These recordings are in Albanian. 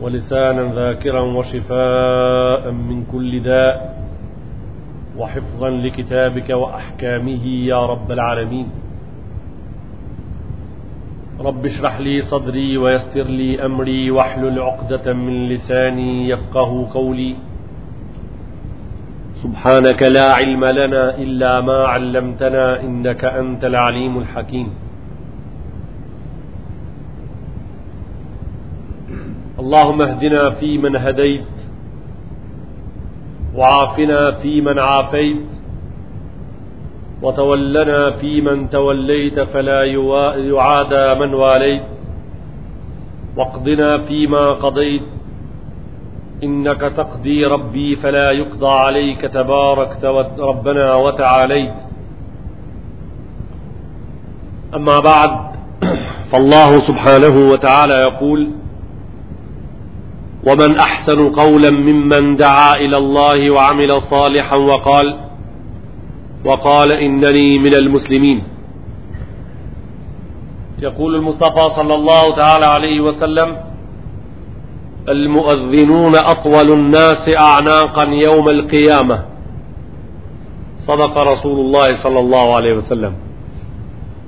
ولسانا ذاكرا وشفاء من كل داء وحفظا لكتابك وأحكامه يا رب العالمين رب اشرح لي صدري ويسر لي أمري واحلل عقدة من لساني يفقه قولي سبحانك لا علم لنا إلا ما علمتنا إنك أنت العليم الحكيم اللهم اهدنا في من هديت وعافنا فيمن عافيت وتولنا فيمن توليت فلا يعادى من واليت واقضنا فيما قضيت إنك تقضي ربي فلا يقضى عليك تبارك ربنا وتعاليت أما بعد فالله سبحانه وتعالى يقول ومن أحسن قولا ممن دعا إلى الله وعمل صالحا وقال وقال إنني من المسلمين يقول المصطفى صلى الله تعالى عليه وسلم المؤذنون أطول الناس أعناقا يوم القيامة صدق رسول الله صلى الله عليه وسلم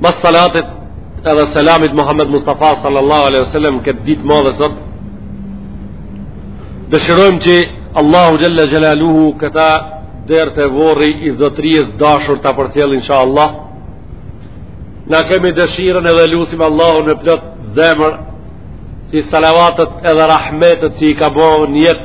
Mas salatit edhe selamit Muhammed Mustafa sallallahu alaihi wasallam këtë ditë madhe sot dëshirojmë që Allahu xhelle xhelaluhu këta deri te vorri i zotërisë dashur ta përcjell insha Allah na kemi dëshirën edhe lusim Allahu në plot zemër që salavatet edhe rahmetet që i ka bo nijet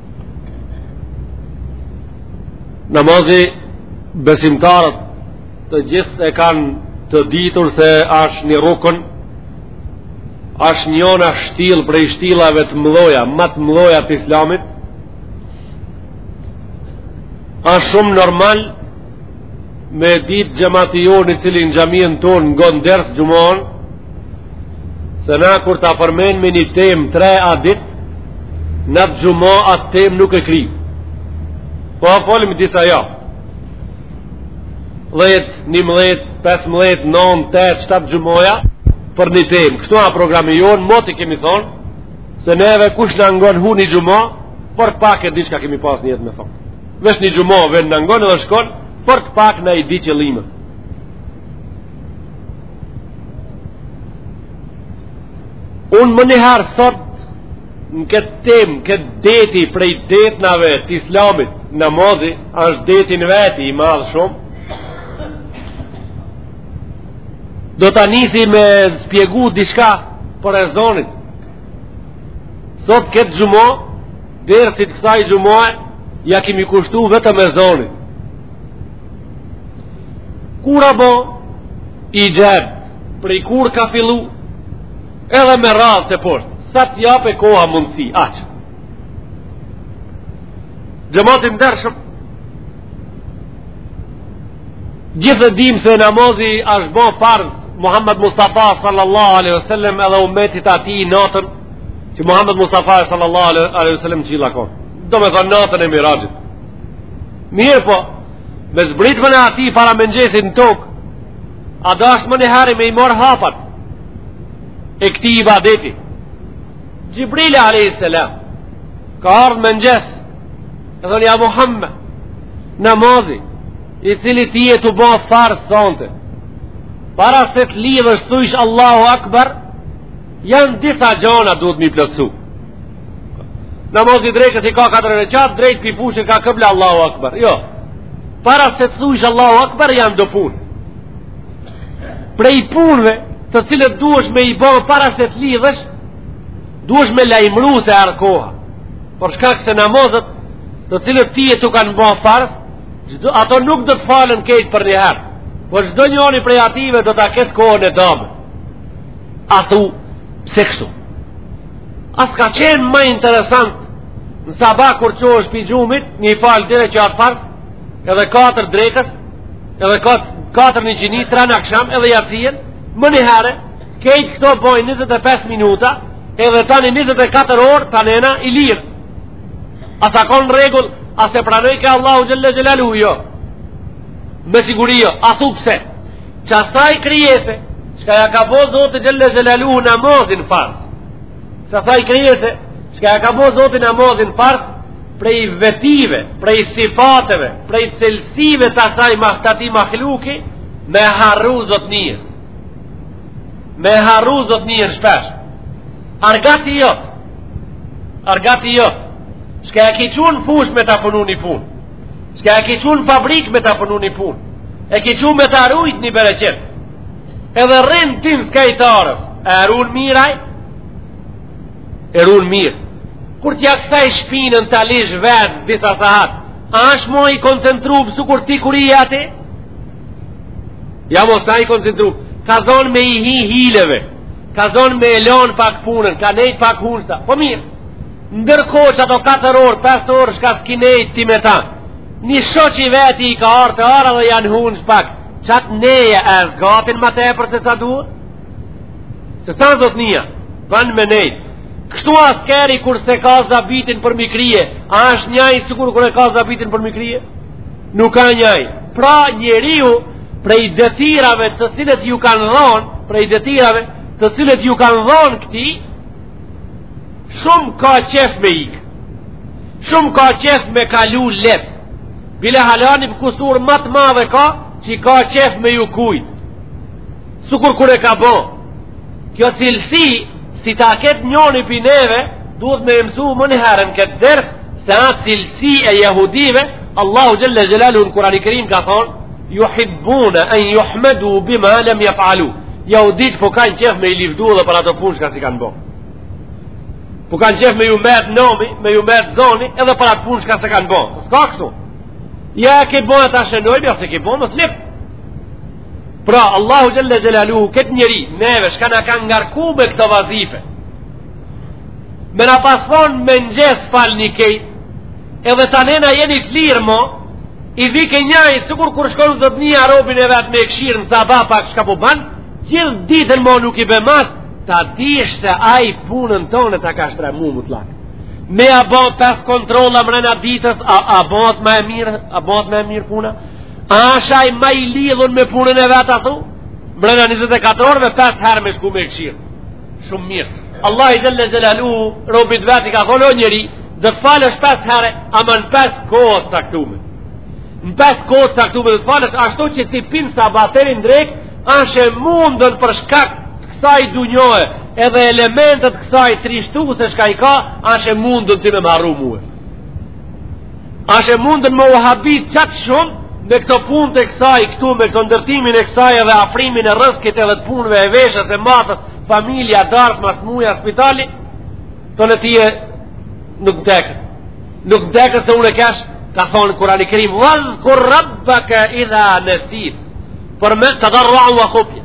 Namazi besimtarët të gjithë e kanë të ditur se është një rukën, është njona shtyllë prej shtyllave të mdhoja, ma të mdhoja të islamit, është shumë normal me ditë xhemati jonë i cili n'xhaminë tonë ngon ders xhumanë, se na kur ta përmenim një temë t're at ditë, N'at xhuma atë tem nuk e kryjm Po e folim disa jo 10, 11, 15, 9, 8, 7 xhumaja Për një tem Kështu a programi jonë Moti kemi thonë Se neve kush na ngon hu një xhuma Fort pak e di çka kemi pas nijet me thonë Veç një xhuma Vjen na ngon edhe shkon Fort pak na i di qëllimet Unë menjëherë sot në këtë tem, këtë deti prej detnave të islamit, namozi, është det n'veti i madh shumë, do ta nisi me spjegu diçka për ezonit. Sot këtë xhumo, dersin kësaj xhumoje, ja kemi kushtu vetëm ezonit. Kur a bo ixhad, prej kur ka fillu, edhe me radhë teposhtë, sa të jape koha mundësi, aq. Xhemat i ndershëm, gjithë e dimë se namazi është bo farz, Muhammed Mustafa sallallahu alaihi wasallam edhe umetit atij natën, që Muhammed Mustafa sallallahu alaihi wasallam n'qill a kon. Domethonë natën e miraxhit. Mirëpo, Me zbritmen e atij para mëngjesit në tokë, a dashtë menjëherë me i marrë hapat e këtij ibadeti. Xhibrili a.s. ka ardhë mëngjes, e thonë ja Muhammed, namazi, i cili ty t'u bo farz sonte, para se të lidhësh t'thujsh Allahu Akbar, janë disa gjona duhet m'i plotësu. Namazi drekës i ka katër reqat, drejt pi fushe ka kibla Allahu Akbar. Jo, para se të thujsh Allahu Akbar janë do punë. Prej punëve të cilët duhesh me i bo para se të lidhësh, duhesh me lajmru se erdh koha. Për shkak se namazët të cilët tye t'u kanë bo farz, çdo, ato nuk do të falën kejt për një herë. Por çdo njoni prej atyve do ta ketë kohën e dame. A thu, pse kështu? A s'ka qenë ma interesant në sabah kur çohesh pi gjumit, m'i falë dy reqat farz, edhe katër drekës, edhe katër n'iqindi, tre në aksham, edhe jacien, menjëherë, kejt këto bojnë 25 minuta, edhe tani 24 orë, tani jena i lirë. As a konë rregull, as e pranojke Allahu xhelle xhelaluhu jo, me siguri jo, a thu pse, Qasaj krijese, çka ja ka bo Zoti Xhelle Xhelaluhu namazin farz. Qasaj krijese, çka ja ka bo Zoti namazin farz, prej vetive, prej sifateve, prej cilësive të asaj mahtati mahluki, me harru zotninë. Me harru zotninë shpesh. Argati jot, argati jot, çka e ki çu n'fushë me ta punu një punë. Çka e ke çu n'fabrikë me ta punu një punë E ke çu me ta rujt një bereqet Edhe rrin ti n'skaj t'arës E run mirë ai E run mirë Kur t'ja kthejsh shpinën ta lish vet disa sahat A është mo i koncentrum sukur ti kur je aty Jo mo s'a i koncentru Ka zonë me i hi hileve Ka zonë me e lon pak punën Ka nejt pak hunsta Po mirë Ndërkohë që ato 4 orë, 5 orë çka s'ki nejt ti me ta, një shoq i veti i ka ardh te ara dhe janë hunxh pak, qat neje e zgatin ma tepër se sa duhet? Se s'a zotnija, duan me nejt. Kështu askeri kur s'e ka zabitin përmi krye, a është njaj sikur kur e ka zabitin përmi krye? Nuk a njaj. Pra njeriu prej detyrave të cilët ju kanë dhonë, prej detyrave të cilët ju kanë dhonë këtij, Shumë ka qef me ik Shumë ka qef me kalu let Bile hala ni kusur ma të madhe ka Që ka qef me ju kujt Sukur kur e ka bo Kjo cilësi Si ta ketë njoni pi neve Duhet me e msu meniherën këtë ders Se a cilësi e jehudive Allahu Xhelle Xhelaluhu në Kurani Kerim ka thonë, juhibbune en juhmedu bima lem jefalu. Jahudit po kanë qef me i livdu edhe për ato punë çka s'i kanë bo. Po kanë qef me ju met nomi, me ju met zoni, edhe për atë punë çka s'e kanë bo. S'ka kështu. Ja e ke bo e ta shënojnë, ja s'e ke bo, mos lyp. Pra, Allahu Xhelle Xhelaluhu, këtë njeri, neve, çka na ka ngarku me këto vazife, Me na pas thonë mëngjes falni kejt Edhe tanena jeni të lirë mo I vike njajt Sikur kur shkon zotnia robin e vet me e kshirë Në sabah pak shka po ban Gjithë ditën mo nuk i be mas Ta dish se aj punën tonë Ta ka shtra mu më të lakë Me a bo pesë kontrolla mrena ditës A, a bot ma e mirë A bot ma e mirë puna A asht aj ma i lidhun me punën e vet A thu Mrena 24 orëve pesë herë me shku me e kshirë Shumë mirë. Allahu xhalla xhelaluhu robit vet i ka thonë o njeri, do të falësh pesë herë, ama në pesë kohë të caktume. Në pesë kohë të caktume do të falësh ashtu që ti pi n'saba teri n'drek, asht e mundun për shkak të kësaj dunjoje, edhe elementet e kësaj trishtuese shka i ka, asht e mundun ti me m'harru mue. Asht e mundun me u habit qat shumë me këto punët e kësaj këtu, me këto ndërtimin e kësaj edhe afrimin e rrëskit edhe të punëve e veshës e mathës, familja, darsma, smuja, spitali, tonë tije nuk më teket. Nuk më teket se unë e kesh, ka thonë Kurani Kerim, vedhkur rabbeke idha nesit, për me tedarruan ve hufje,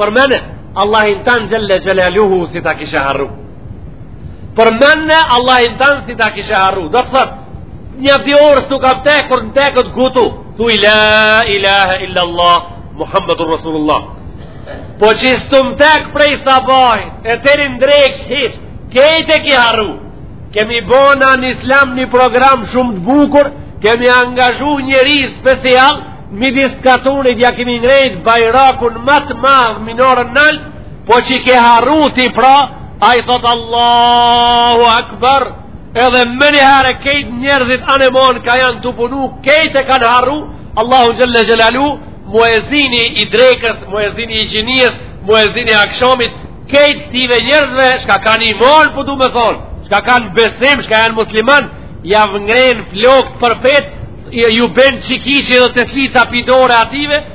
përmene, Allahin tonë xhelle xhelaluhu si ta kishe harru. Përmene Allahin tonë si ta kishe harru. Do të thotë, nja dy orë s't'u ka tek, kur m'teket gutu, thuj la ilahe illa Allah, Muhammedur Rasulullah. Po që s't'u m'tek prej sabahit e teri n'drekë hiç, kejt e ki harru. Kemi bona në islam një program shumë të bukur, kemi angazhu njeri special, midis katunit ja kemi ngrejt bajrakun ma të madh minoren nalt, Po që ke harru ti pra, ai thot Allahu Akbar, edhe menjëherë kejt njerëzit anemon ka janë tu punu, kejt e kanë harru, Allahun Xhelle Xhelaluhu, muezini i drekës, muezini i iqindisë, muezini i akshomit, kejt tive njerëzve, shka kanë imon, po du me thonë, shka kanë besim, shka janë musliman, jav ngren flokët përpjetë, ju ben qikici dhe të slica pidore ative,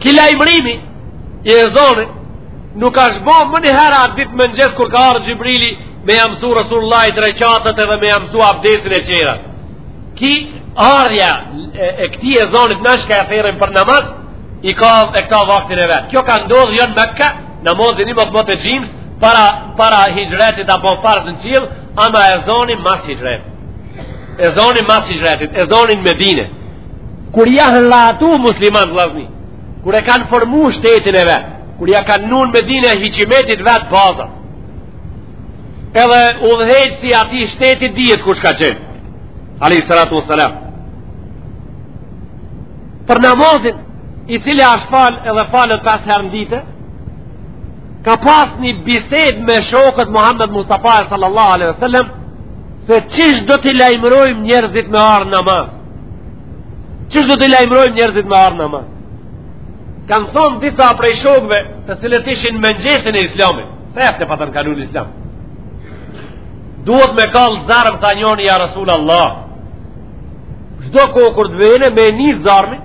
Ki lajmërimi i ezonit nuk është bo menjëherë atë ditë mëngjes kur ka ardhë Xhibrili me ja msu Rasulullahit reqatet edhe me ja msu abdesin e gjërat. Ki ardhja e, e këti ezonit nashka e therrin për namaz i ka e këta vaktin e vet. Kjo ka ndodh jo në Mekë namazi i mo të bo të xhimës para, para hixhretit apo farz në qiell ama ezoni mas hixhretit. Ezoni mas hixhretit, ezoni në Medine. Kur janë rahatu muslimant vllazni, kur e kanë formu shtetin e vet, kur ja kanë vnu n'Medine hiqimetit vet bazat, edhe udhëheqës i atij shteti dihet kush ka qenë, alejhi salatu ve selam. Për namazin, i cili ashtë falë edhe falet pesë herë n'ditë, ka pas një bisedë me shokët Muhammed Mustafa sallallahu alaihi wasallam se çish do t'i lajmërojmë njerëzit me ardhë n'namaz Çish do t'i lajmërojmë njerëzit me ardhë n'namaz? Kanë thonë disa prej shokve të cilët ishin n'mëngjesin e islamit. Se e të patën kalu n'islam. Duhet me kallë zarm, tha njoni, ja Rasul Allah. Çdo kohë kur të vene me e nis zarmin,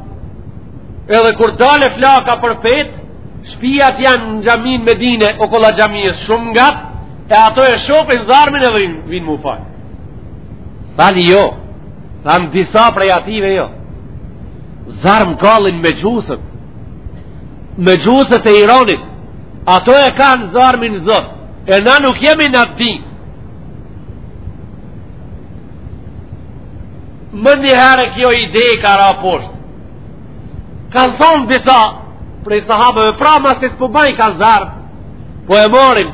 edhe kur dale flaka përpjetë, shpijat janë në xhaminë Medine, okolla xhamisë shumë ngat, e ato e shofin zarmin edhe vinë m'u falë. Thanë jo, thanë disa prej ative jo. Zarm kallin mexhusët, mexhusët e Iranit, ato e kanë zarmin zot, e na nuk jemi në atë din. Menjëherë kjo ide ka ra poshtë. Kanë thonë disa prej sahabeve, pra masi s'po bajnë ka zarm, po e marrim,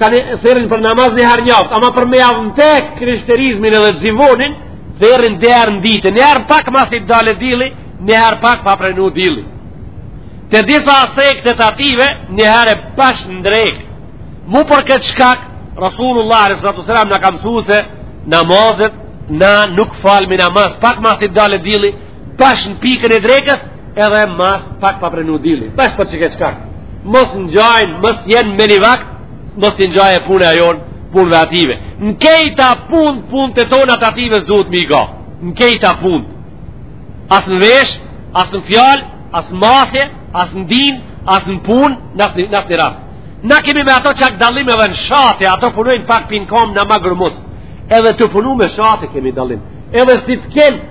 Kanë thirrin për namaz një herë n'javë, ama për me javë tek krishterizmin edhe zvonin, thirrin dy herë në ditë, një herë pak masi dale dilli, një herë pak pa prenu dilli. Te disa sekte t'ative, një herë bash në drekë. Mu për këtë shkak, Rasulullah alejhi salatu ve selam na ka msu se namazet, na nuk falmi namaz, pak masi dale dilli, Bash në pikën e drekës edhe mas pak pa prenu dilli. Bash për qeket shkak. Mos ngjajnë, mos jenë me një vakt, mos t'i ngjaje puna jonë punëve ative. Në kejta punë, punët e tona ative s'duhet m'i nga. Në kejta punë. As në vesh, as në fjalë, as në masje, as në din, as në punë, n'asnji rast. Na kemi me ato çak dallim edhe në shate, ato punojnë pak pinkom në magrë musë. Edhe tu punu me shate kemi dallim. Edhe si të kemë,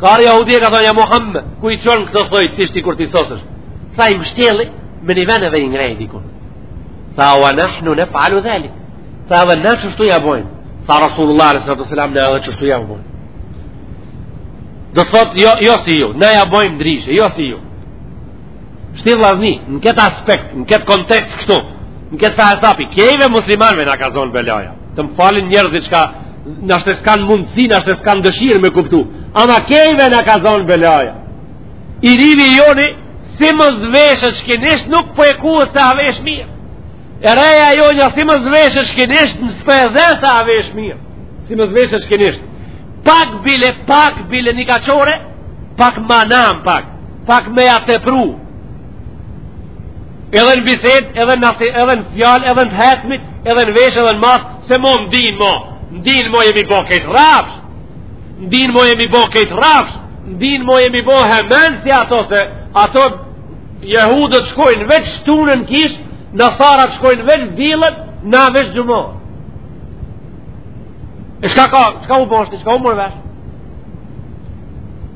Kari Jahudi e ka thonë, ja Muhammed, ku i çon këta thojt, ti shti kur ti sosësh. Tha i mështjelli, me një ven edhe i ngrej dikun. Tha, ve nahnu nef'alu dhalik. Tha, edhe ne qështu ja bojmë. Tha, Rasulullah, alejhi salatu selam, ne edhe qështu ja bojmë. Do thot, jo, jo si ju, ne ja bojmë ndrishe, jo si ju. Shti vllazni, në këtë aspekt, në këtë kontekst këtu, në këtë far hesapi, kejve muslimanve na ka zonë belaja, të më falin njerëzit çka nashta s'kanë mundësi, nashta s'kanë dëshirë me kuptu, ama kejve na ka zonë belaja. I rivi joni, si mos veshet shkinisht, nuk po e ku se a vesh mirë. E reja jonja, si mos veshet shkinisht, s'p'e zen se a vesh mirë. Si mos veshet shkinisht. Pak bile, pak bile një kaçore, pak manam, pak. pak me ja tepru edhe në bised edhe në nasi edhe në fjal edhe në të hecmit edhe në vesh edhe në mas se mo më din mo më din mo jemi bo kejt rrafsh më din mo jemi bo kejt rrafsh më din mo jemi bo hemen si ato se ato jehudët shkojnë veç shtunën kish nasarat shkojnë veç dilët na veç xhumon e shka ka shka u bo shti shka u mor vesh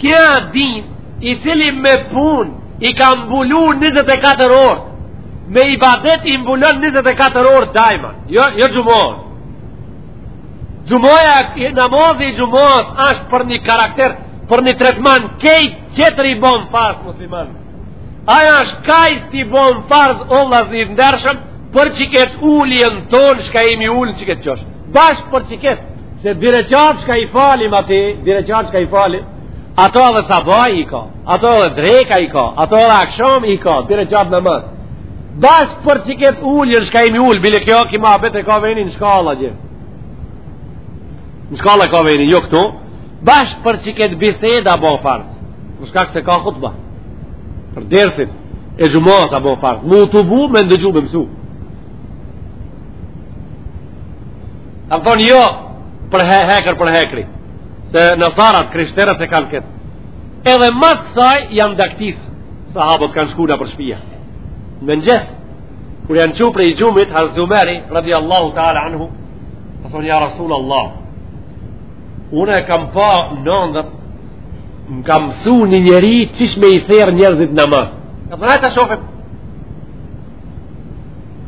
Ky a din i cili me pun i ka mbulu 24 orët me ibadet i mbulon 24 orët dajma jo, jo xhumon xhumoja namazi i xhumos ashtë për një karakter për një tretman kejt qetër i bon farz musliman aj është kaj ashtë i bon farz o vllazën t'ndershëm për qikëtë uljen tonë shka jimi ul në qikëtë qosh bashkë për qikëtë Se dy reqatë shka i falim aty, dy reqatë shka i falim, ato edhe sabahi i ka, ato edhe dreka i ka, ato edhe akshomi i ka, dy reqatë namaz. Bash për qiketë uljen, shka jimi ulë, bile kjo ky muhabet e ka venin në shkalla atje. Në shkalla e ka venin, jo këtu. Bash për qiketë bisedë a bo farz, për shkak se ka hutbe, për dersit e xhumasë a bo farz, m'u tubu me ndëgju me mësu. Kanë thonë jo për he hekër për hekri, se nasarat, krishterët e kanë këtë. Edhe mas kësaj janë daktisë, sahabët kanë shku nëpër shpia. Në mjes, kur janë çu prej gjumit, hazreti Omeri, radiallahu ta'ala anhu, ka thonë ja Rasul Allah, une e kam pa n'andërr, më ka msu një njeri qysh me i therrë njerëzit në namaz. Ka thonë, hajt ta shofim,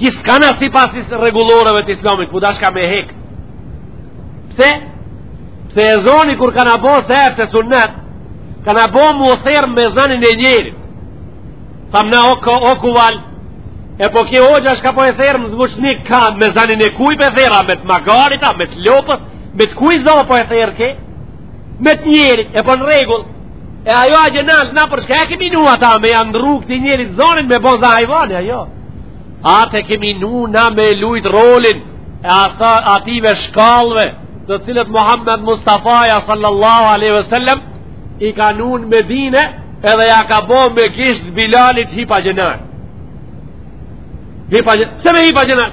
Ky s'ka në sipas rregulloreve të islamit, po u dashka me hek. Pse? Pse ezoni kur ka në bo se e ep sunet, ka në bo m'u therrë me zanin e njerit. Tham na okë, okë val, e po ky hoxha shka po e therrë në zvuçnik a me zanin e kuj po e therr, a me të magarit, a me të lopës, me të kuj zonë po e therrë ke, me të njerit e po n'rregull e ajo atje nal na për shka e kemi vnu ata me ja ndrru këti njerit zonin me bo za hajvani ajo atë e kemi vnu na me lujt rolin e asa atyve shkallve të cilat Muhammed Mustafaja sallallahu aleyhi ve sellem i ka vnu në Medine edhe ja ka bo me gisht Bilalit hip atje nal hip atje nal se me hip atje nal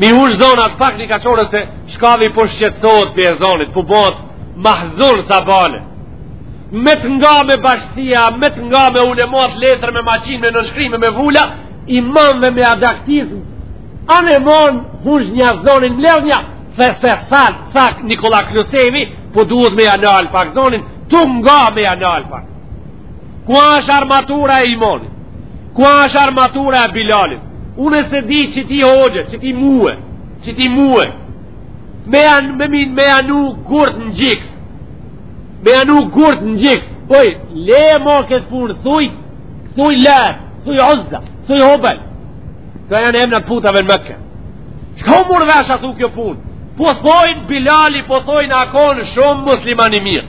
Mi hush zonat pak një ka qore se shkavi po shqetsohet pi ezanit, po bohet mahzun sabahne. Me të nga me bashkësia, me të nga me ulemat letër me maqin, me nënshkrime, me vula, imamve me adaktizm. Aman hush ja zonin mlerë një, se se than, thak Nikola Klusevi, po duhet me ja nal pak zonin, tu nga me ja nal pak. Ku është armatura e imanit? Ku është armatura e Bilalit? Unë s'e di qëti hoxhe, qëti muë, qëti muë, mumin, me ja vnu gurt në gjiks, me ja vnu gurt në gjiks, poj, le ma këtë punë, thuj, thuj Lat, thuj Uzza, thuj Hubel, kto janë emnat e putave në Meke. Shka u mur vesh atu kjo punë? Po thojnë Bilali, po thojnë a kon shumë musliman i mirë.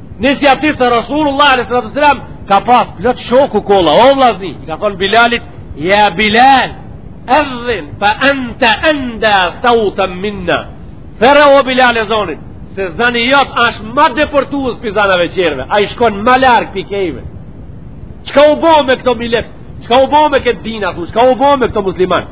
Nisi ati se Rasulullah alejhi salatu ves selam ka pas plot shokë kolla, o vllazni, i ka thonë Bilalit, ja Bilal, edhdhin, fa enta enda sauten minna, thirre o Bilal ezanin, se zani jot ashtë ma depërtues pi zanave tjerve, ai shkon ma larg pi krejve. Çka u bo me këto milet, çka u bo me këtë din atu, çka u bo me këto musliman.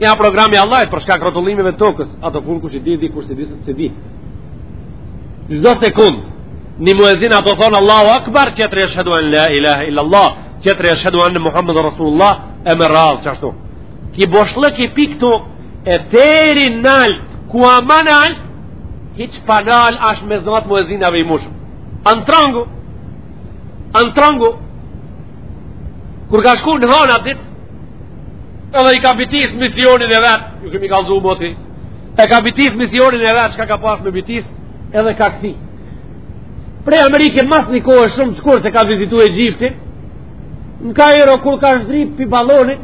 Ja programi i Allahit për shkak rrotullimeve të tokës, ato punë kush i di di kush s'e di s'e di. Çdo sekond ni muezin atu thon Allahu Akbar, tjetri eshhedu an la ilaha illa Allah, tjetri eshhedu anne Muhammed Rasulullah e me radh çashtu. Ki boshllëk pi këtu e deri nal ku a ma nal hiç pa nal ash me zat muezinave i mush. Armstrongu Armstrongu Kur ka shku në han atë dit, edhe e ka bitis misionin e vet, ju kemi kallzu moti, e ka bitis misionin e vet, çka ka pas me bitis, edhe ka kthi. Prej Amerike mas një kohe shumë të shkurt e ka vizitu Egjiptin, në Kajro kur ka zdrip pi balonit,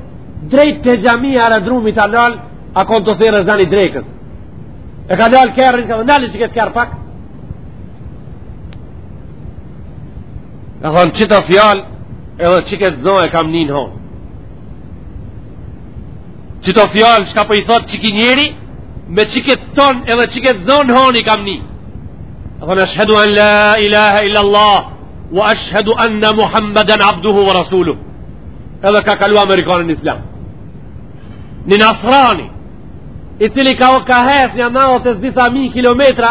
drejt te xhamia e aerodromit a nal, a kon tu thirr ezani i drekës. E ka nal kerrin, ka then nale qëkët kerr pak, Ka thonë qito fjalë edhe qiket zo e kam ni n'honë. Qito fjalë çka po i thotë qiki njeri, me qiket ton edhe qiket zo n'honë i kam ni. Ka thonë eshhedu an la ilaha illa Allah, wa eshhedu anne Muhammeden abduhu wa rasulu. Edhe ka kalu Amerikani n'islam. Një nasrani, i cili ka o ka hec një natë e s'di sa mijë kilometra,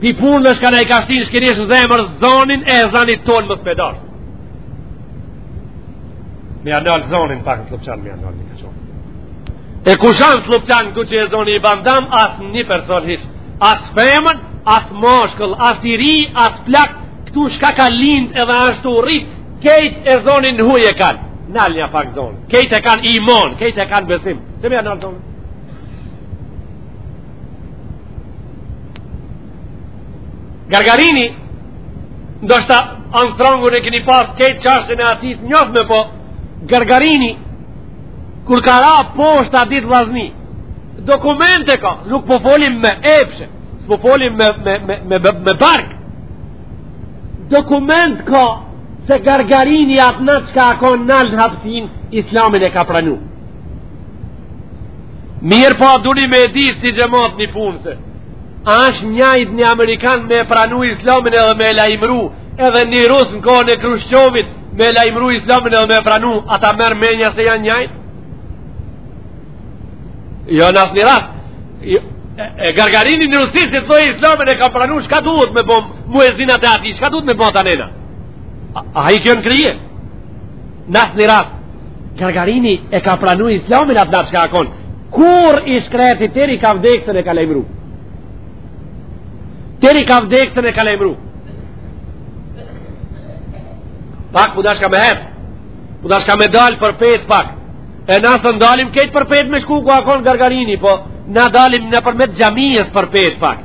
Pi pune çka na i ka shti shke në zemër zonin e ezanit tonë më s'pe dash me ja nalë zonin pak në Sllupçan, me ja nalë një kashon. E kush a në Sllupçan këtu që ezoni i ban dam, as një person hiç. As femën, as moshkull, as i ri, as plak, këtu çka ka lind edhe asht u rrit, kejt ezonin huj e kanë. Nalnja pak zonin. Kejt e kanë imon, kejt e kanë besim. Pse me ja nalë zonin? Gargarini ndoshta Armstrongun e keni pas kejt çashtjen e atij t'njofme po Gargarini kur ka ra poshtë ta dit vllazni dokumente ka nuk po folim me epshe s'po folim me, me, me, me, me, me bark dokument ka se Gargarini atë natë çka a kon nalt n'hapsinë islamin e ka pranu Mirëpo, duni me ditë si xhemat një punë se a është njajt një Amerikan me pranu islamin edhe me lajmru, edhe një Rus në kohën e Krushqovit me lajmru islamin edhe me pranu, a ta merr menja se janë njajt? Jo, në as një rast, jo, e Gargarini në Rusi si të thojë islamin e ka pranu, çka duhet me bo muezinat e atij, çka duhet me bo të anena? A, a i kjo në kryje? Në as një rast, Gargarini e ka pranu islamin atë natë çka a kon, kurr i shkreti teri ka vdekë s'un e ka lajmru. Teri ka vdekë s'un e ka lajmru. Pak po dashka me hetë, po dashka me dalë përpetë pak, e na s'un dalim kaq përpetë me shku ku a kon Gargarini, po na dalim nëpërmet xhamijës përpetë pak.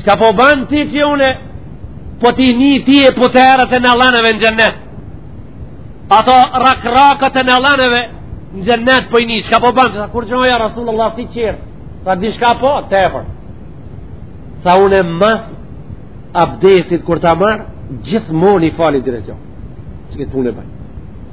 Çka po ban ti që une po t'i ni ti e poteret e nallaneve në xhennet Ato rrak rrakët e nallaneve në xhennet po i ni Çka po ban Tha kurgjo ja Rasulullah si qërë Tha diçka po tepër Tha une mas abdesit kur ta marr gjithmonë i fali dy reqate Qiket punë e baj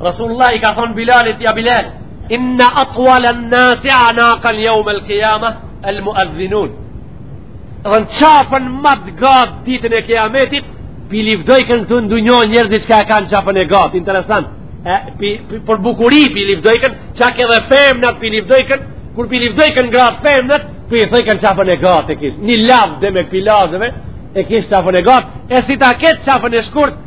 Rasulullah i ka thonë Bilalit ja Bilal, inna atuala nnasi anakan jaumel kijama, el muadhinun. Dhe në qafën ma t'gatë ditën e kiametit, pi livdojken këtu n'dunjo njerëzit çka e kanë qafën e gatë, interesant. E, pi, pi, për bukuri pi livdojken, çak edhe femnat pi livdojken, kur pi livdojken gratë femnat, pi i thojken qafën e gatë e kish, një lavd demek pilazëve, e kish qafën e gatë, e si ta ketë qafën e shkurtë,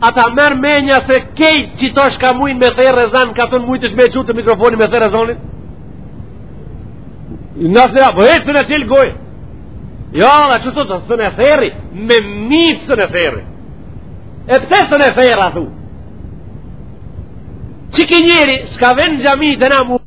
A ta merr menja se krejt qeto shka mujnë me thirrë ezan, ka thonë mujshëm me u qitë te mikrofoni me thirrë ezanin? Nësë nëra, po e të në qelë gojë. Jo, dhe që të të s'e thirri, me mitë s'e thirri. E pse s'e thirri, a thu? Që ki njeri, shka ven n'xhami të na mujtë,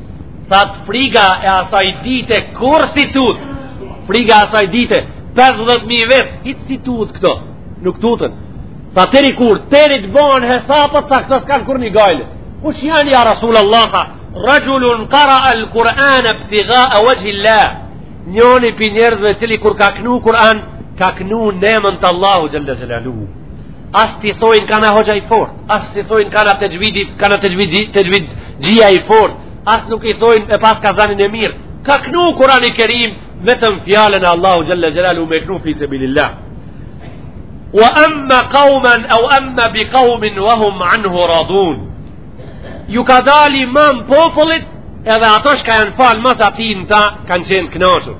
Tha friga e asaj dite kurrë s'i tut. Friga e asaj dite 50000 vet, hiç s'i tut këto. Nuk tuten. Tha deri kur, deri t'bohen hesapet, tha këto s'kanë kurrnji gajle. Kush janë ja Resulallah, tha rexhulun karae el Kur'ane ibtigae vexhhi-llah. Njoni pi njerëzve i cili kur ka knu Kur'an, ka knu n'emën të Allahut xhel-le xhelaluhu as t'i thojnë kanë hoxha i fortë, as t'i thojnë kanë texhvidi, kanë texhvidi, texhvidxhia i fortë, as nuk i thojnë e paska zanin e mirë. Ka knu Kurani Kerim, vetëm fjalën e Allahut xhel-le xhelaluhu me knu fi sebilillah. Wa emma kaumen, au emma bi kaumin, wa hum anhu radun. Ju ka dalë imam popullit, edhe ato shka janë falë mas atina, kanë qenë knaqun.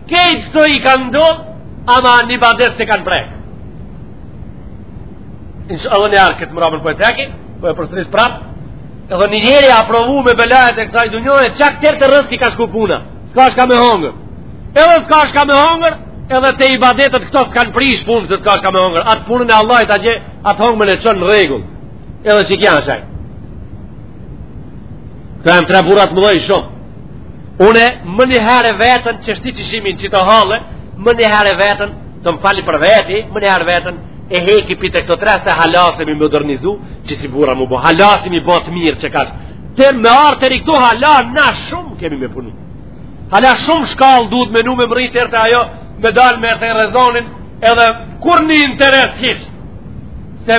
Krejt këto i kanë ndodhë, ama n'ibadet s'e kanë prekë. Qe edhe një herë këtë mërabën po e ceki, po e përsëris prapë, edhe një njeri â sprovu me belajet e kësaj dunjaje, qaq deri te rëski i ka shku puna, s'ka shka me hongër. Edhe s'ka shka me hongër, edhe te ibadetet këto s'kanë prish punë, se s'ka shka me hongër. Atë punën e Allahit aj e, atë hongër në qënë në rregull, edhe që kja në shajë. Këta tre burrat më dhej shumë. Une menjëherë veten që shti që shimin që të halë, menjëherë veten të më fali për veti, menjëherë veten e heki pi te këto tre se hala s'jemi modernizu, që si burra m'u bo, hala s'jemi bo të mirë që kashë. Te me ardhë deri këtu hala na shumë kemi me punu. Hala shumë shkallë duhet me nu me mërri te ajo, me dalë me thirrë ezanin, edhe kurrnji interes hiç, se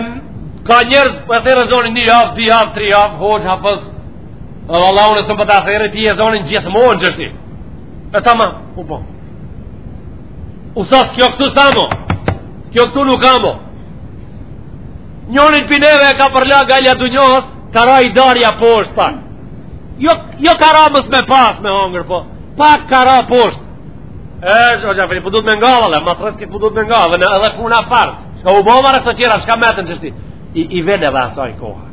ka njerëz për po e thërret ezanin një javë, dy javë, tri javë, hoxhë, hafëz, Dhe valla unë s'muj për ta thërrë ty ezanin gjithmonë qështu. E ta ma, u po. U thashë, kjo këtu sa mo. Kjo këtu nuk ka mo. Njonin pi neve e ka përla gajlja e dunjasë, ka ra i darja poshtë pak. Jo, jo ka ra mos me pas me hongër, po. Pak ka ra poshtë. E, që që fëri, po du me nga, valla, ma t'rëskit po du me nga, dhe në edhe puna farës. Shka u bo more e të tjera, shka metëm qështu. I, i vene dhe asaj koha.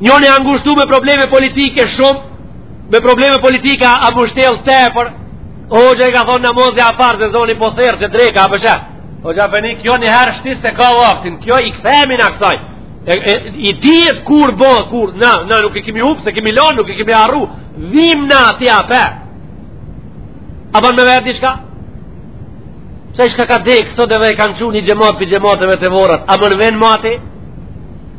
Njoni a ngushtu me probleme politike shumë, me probleme politike a mshtjellë tepër, hoxha i ka thonë namazi a parë, ezani po thërret qe dreka, a pësha. Hoxhë a përni, kjo një herë s'ti ka vaktin, kjo i kthemi na kësaj. E, e, I dijet kur bo, kur, na, na nuk e kimi hupë, s'e kimi lonë, nuk e kimi harru, dhim na ati a pe. A ban me vetë diçka? Qai shka ka dekë, sot edhe e kanë çu një xhemat prej xhematëve te vorrat, a më në venë mati?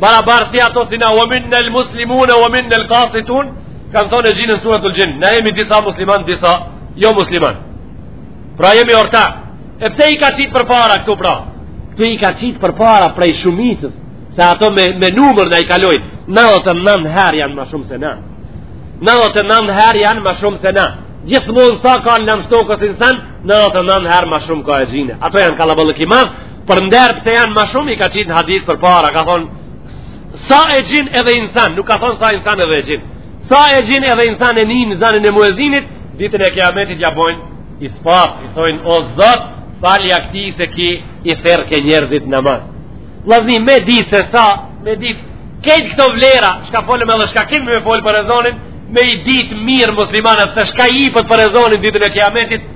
barabar si ato si na ua minnel muslimune ua minnel kasitun kanë thonë exhinë në suratul xhin na jemi disa musliman disa jo musliman pra jemi ortak e pse i ka qitë përpara këtu pra këtu i ka qitë përpara prej shumicës se ato me, me numër na i kalojnë 99 herë janë ma shumë se na 99 herë janë ma shumë se na gjithmonë sa ka në lamsh tokës insan 99 herë ma shumë ka exhine ato janë kallabllëk i madh Për nder pse janë ma shumë i ka qitë në hadith përpara, ka thonë, sa exhin edhe insan, nuk ka thonë sa insan edhe exhin, sa exhin edhe insan e nijnë zanin e muezinit, ditën e kiametit ja bojnë ispat, i thonë, o zot, falja këti se ki i therrke njerëzit në namaz. Vllazni, me di se sa, me di, krejt këto vlera, shka folëm edhe shka kemi me folë për ezanin, me i ditë mirë muslimanët se shka i pret për ezanin ditën e kiametit,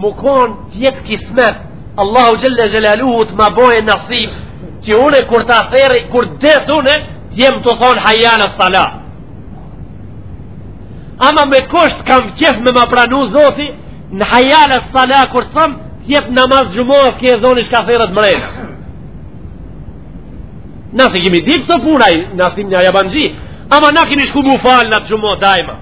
Me kon t'jetë kismet, Allahu xhelle xhelaluhu të ma bojë nasib, që une kur ta therri, kur des une, jem tu thonë hajja ala sala. Ama me kusht kam qef me ma pranu zoti, në hajja ala sala kur të thëmë, t'jetë namaz xhumaje, ke ezani shka therret mrejnë. Nëse kemi dikë të huaj, nësim një jabanxhi, ama na kemi shku mu falë në xhuma dajma.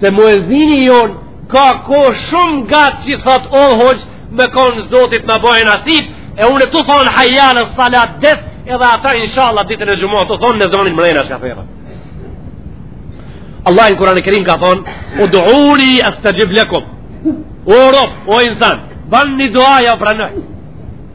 Se muezini jonë ka kohë shumë gatë që thot o hoxhë me konë zoti t'ma bojë nasip e unë tu thonë hajje ala salat des edhe ata inshallah ditën e xhuma tu thonë ezanin mrejna që ka thera Allah në kurani kerim ka thonë uduuni estexhib lekum o rob o insan ban një dua ja pranoj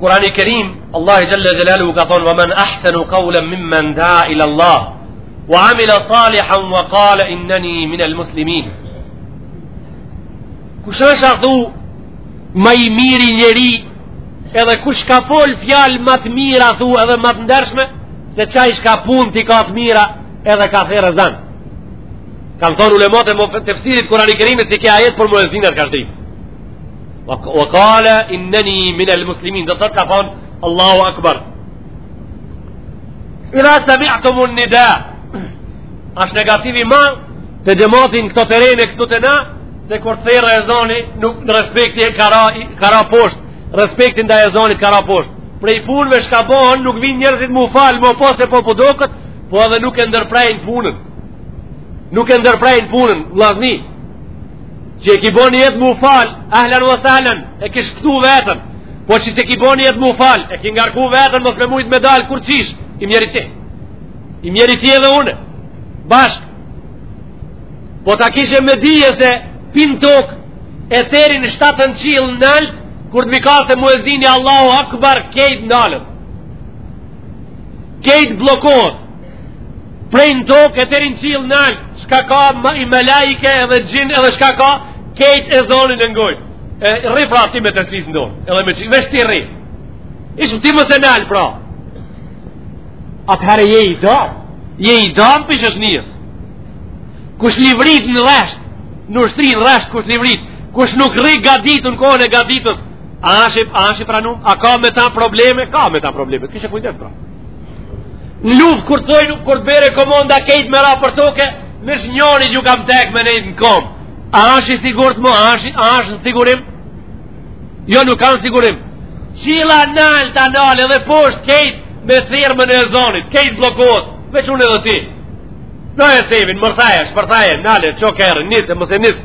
Kurani Kerim, Allahu Xhelle Xhelalu ka thonë, ve men ahsenu kaulen mimmen dea ila Allah, wa amila salihan wa kale inneni min el muslimin. Kush është a thu ma i miri njeri, edhe kush ka fol fjalë ma të mira thu edhe ma të ndershme, se qai shka punt i ka të mira, Edhe ka thirë ezan. Kanë thonë ulemat e tefsirit Kurani Kerimit se ky ajet për muezinët ka shdinë. Ve kale inneni minel muslimin. Dhe sot ka thonë Allahu Akbar. Idha semiatumun nida. Ashtë negativi ma te xhemati këto të rejnë e këtu te na se kur të thirë ezani nuk në respekti e ka ra, ka ra poshtë. Respekti ndaj ezanit ka ra poshtë. Prej punëve shka bohën nuk vinë njërëzit mu falë, mu posë e po po dukët, po edhe nuk e ndërprejnë punën nuk e ndërprejnë punën vllazni që e ki bo nijet mu fal ahlan ve sahlen e ki shpëtu vetën po që s'e ki bo nijet mu fal e ki ngarku vetën mos me mujtë me dalë kurqysh i mjeri ti i mjeri ti edhe une bashkë po ta kishëm në dije se pi n'tok e teri në shtatën qill naltë kur të vikase muezini Allahu akbar kejt nalët kejt bllokot prej në tokë e teri n'qill nalt shka ka ma melaike edhe xhin edhe shka ka kejt ezanin e ngojnë e rri pra ti me teslis në dorë edhe me qilë, vesh ti rri ishë ti mos e nal pra atëherë je i da je i dan pi shoqnis kush livrit në resht në ushtri në resht kush livrit kush nuk rri gaditu në kohën e gaditës A është i, a është i pranum? A ka me ta probleme? Ka me ta probleme. Kishe kujdes pra. Në luft kur të dojnë, kur të bere komanda kejt me ra për toke, nëse njonit ju ka tek me nejtë në kom. A është i sigurët mo? A është, a është në sigurim? Jo nuk kanë sigurim. Qilla nalt ta nalë edhe poshtë kejt me thirmën e ezanit. Kejt bllokot. Veç unë edhe ti. Në e sevin, mërthaje, shpërthaje, nalë, qokërë, nisë, mos e nisë.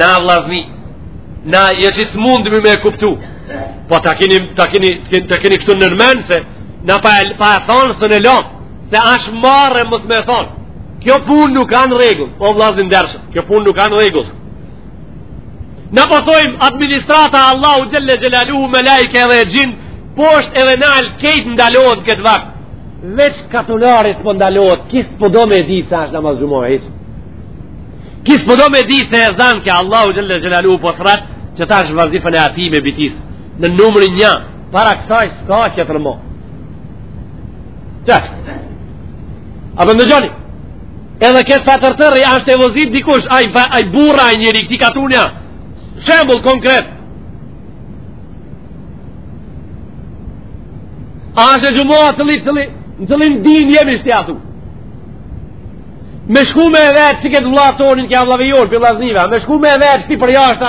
Na vllazni, na jo që s'mundemi me e kuptu. Po ta keni ta keni ta keni kështu në mend se na pa e pa e thonë s'e lom, se asht marre mos me e thon. Kjo punë nuk kanë rregull, o vllazni ndershëm. Kjo punë nuk kanë rregull. Na po thojmë administrata e Allahut xhelle xhelaluhu melaike dhe xhin poshtë edhe nalt kejt ndalohet këtë vakt veç katunari s'po ndalohet qi s'po do me ditë se është namaz xhumaje Qi s'po do me di se ezan ke Allahu xhelle xhelaluhu po t'thrret që tash vazifën e ati me bitis në numrin një para kësaj s'ka tjetër mo që a po ngjoni edhe këtë fatër tërri ashtë e vozit dikush ai burra ai njëri këti katuni ja shembull konkret ashtë e xhuma të li të li në të li në din jemi shtjatu Me shku me e vetë që këtë vlla tonin kja vlave jorë për vllaznive, me shku me e vetë shti për jashta,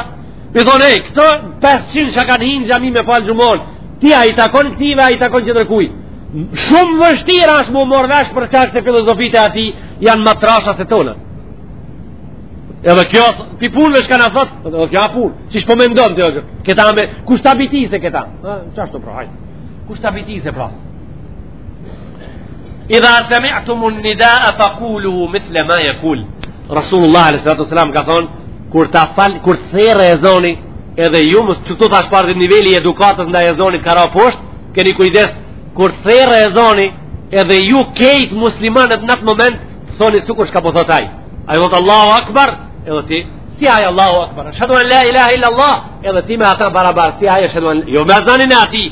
me thonë e, këto 500 që kanë hinë xhami me falë xhumon, ti a i takon këtive, a i takon tjetërkuj. Shumë vështirë është mu morë vesh për shkak se filozofitë e atij janë ma t'trasha se tona. Edhe kjo, ti punë vesh çka na thotë, edhe kjo a punë, që s'po mendon të jo, këta me, kush të abitise këta? Qashtu pra, hajtë, kush të abitise pra? Idha sami'tum an-nidaa faqulu mithla ma yaqul. Rasulullah sallallahu alaihi wasallam ka thon kur ta fal kur të thërrë ezoni edhe ju mos ç'u thash par të niveli i edukatës ndaj ezonit ka ra poshtë, keni kujdes kur të thërrë ezoni edhe ju kejt muslimanët në atë moment thoni sikur çka po thot ai. Ai thot Allahu Akbar, edhe ti si ai Allahu Akbar. Ashhadu an la ilaha illa Allah, edhe ti me ata barabar si ai ashhadu an jo me zanin e atij.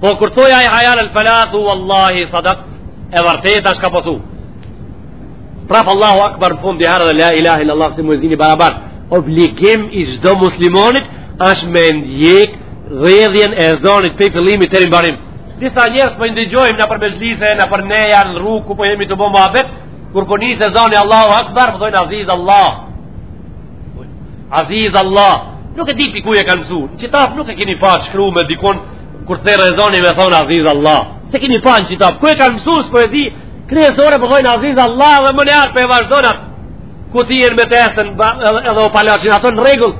Po kur thot ai hayya alal falah wallahi sadaq e vërtet asht çka po thu. Prap Allahu akbar n'fund dy herë la ilaha illa allah si muezini barabar. Obligim i çdo muslimanit asht me ndjek rrjedhjen e ezonit pe fillimit deri në mbarim. Disa njerëz po i ndëgjojmë nëpër mexhlise, nëpër neja, në rrugë ku po jemi tu bo muhabet, kur po nisë ezoni Allahu akbar, po thonë aziz Allah. Aziz Allah. Nuk e di ti ku e kanë mësuar. Në qitab nuk e keni pa shkruar dikun Kur të thërrë ezoni me thonë Aziz Allah, s'e kini pa në qitab, ku e kanë mësu s'po e di, kur ezoni, po thonë Aziz Allah dhe menjëherë po e vazhdojnë atë, ku ti jenë me testën edhe o palacin, ato në rregull,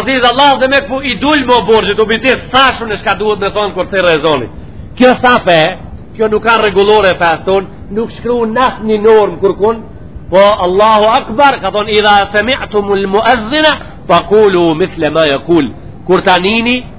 Aziz Allah dhe me këto i dulëm borxhit, u bitis, thash unë çka duhet me thonë kur të thërrë ezoni. Kjo s'a fe, kjo nuk ka rregullore n'fe tonë, nuk shkru në një normë kurkun, Po Allahu Akbar ka thon idha sami'tum al mu'adhdhina faqulu mithla ma yaqul kur ta nini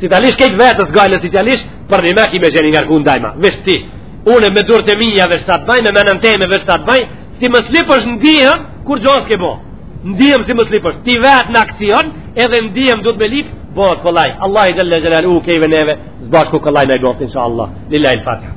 Si ta lish kejt vetës gajle si ta lish, për një me ki me qen i ngarkun dajma. Veç ti, une me durt e mija veç sa të baj, me menën teme veç sa të baj, si mos lipsh ndihëm, kurgjo s'ke bo. Ndihëm si mos lipsh. Ti vetë në aksion, edhe ndihëm duhet me lip, bohet kollaj. Allahi xhelle xhelaluhu kejve neve, sëbashku kollaj na e boftë, insha Allah. Lillahil fatiha.